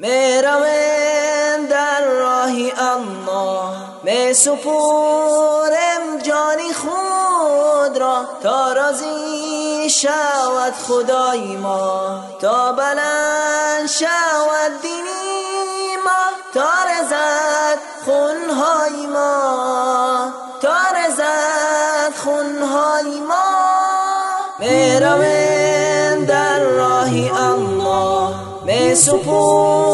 می‌روم در راهی الله می سپورم جانی خود را تا رازی شود خدای ما تا بلند شود دینی ما تا رزد خونهای ما تا رزد خونهای ما. می‌روم در راهی الله می سپورم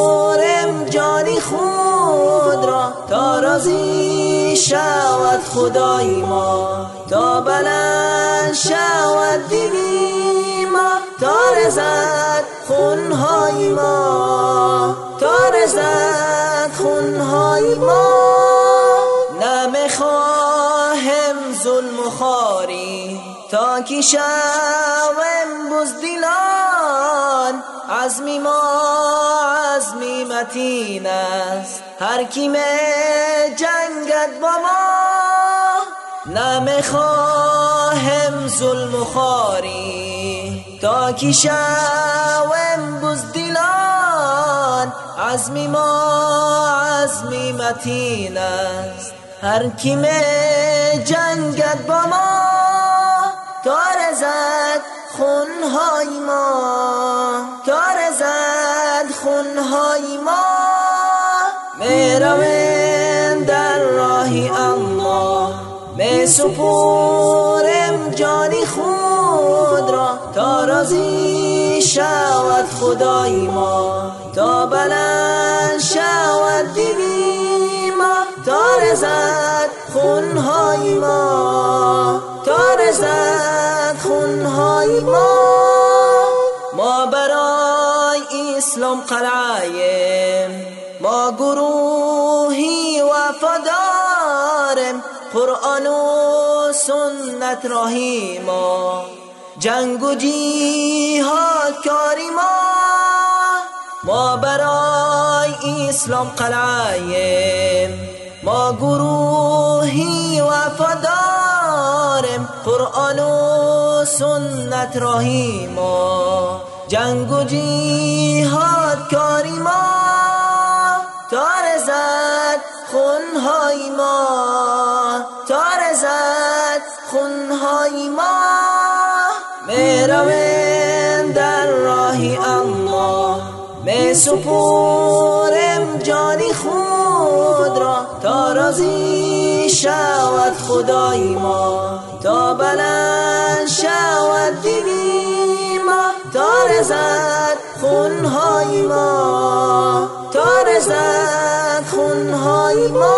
تا رازی شود خدای ما. تا بلند شود دینی ما. تا رزد خونهای ما. تا رزد خونهای ما. نمی‌خواهم ظلم خاری تا کی شوم بزدلان عزمی ما عزمی متین است. هر کی جنگد با ما نمی‌خواهم ظلم و خاری تا کی شوم بزدلان عزمی ما عزمی متین است. هر کی جنگد با ما تا رزد خونهای ما تا رزد خونهای ما. می‌روم در راهی الله می سپورم جانی خود را تا رازی شود خدای ما. تا بلند شود دینی ما تا رزد خونهای ما. تا رزد خونهای ما ما برای اسلام قلعیم ما گروهی وفادارم قرآن و سنت راهی ما. جنگ و جیهاد کاری ما. ما برای اسلام قلعیم ما گروهی وفادارم قرآن و سنت راهی ما. جنگ و جیهاد کاری ما. تا رزد خونهای ما. تا رزد خونهای ما. می‌روم در راهی الله می سپورم جانی خود را. تا رازی شود خدای ما. تا بلند شود دینی ما. تا رزد خونهای ما. تا رزد خونهای ما.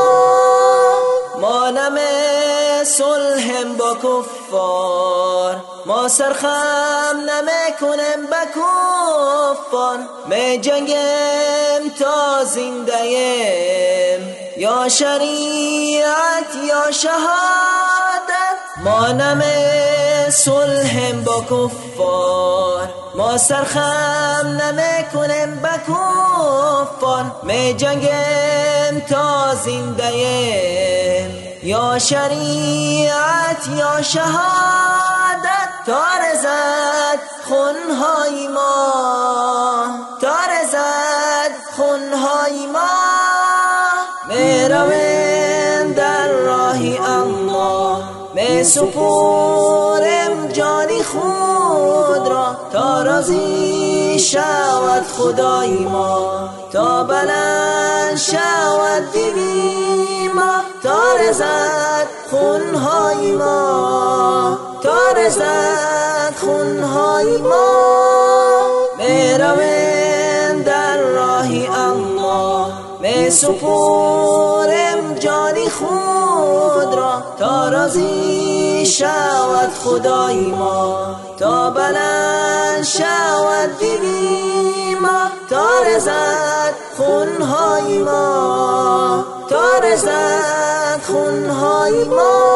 ما نمی صلحم با کفار. ما سرخم نمی‌کنم با کفار. می جنگم تا زنده یا شریعت یا شهادت. ما نمی صلحم با کفار. ما سرخم نمی‌کنم با کفار. می جنگم تا زنده یا شریعت یا شهادت. تا رزد خونهای ما. تا رزد خونهای ما. می‌روم در راهی الله می سپورم جانی خود را تا رازی شود خدای ما. تا بلند شود دینی ما تا رزد خونهای ما. تا رزد خونهای ما. می‌روم می سپورم جانی خود را تا رازی شود خدای ما. تا بلند شود دینی ما تا رزد خونهای ما. تا رزد خونهای ما.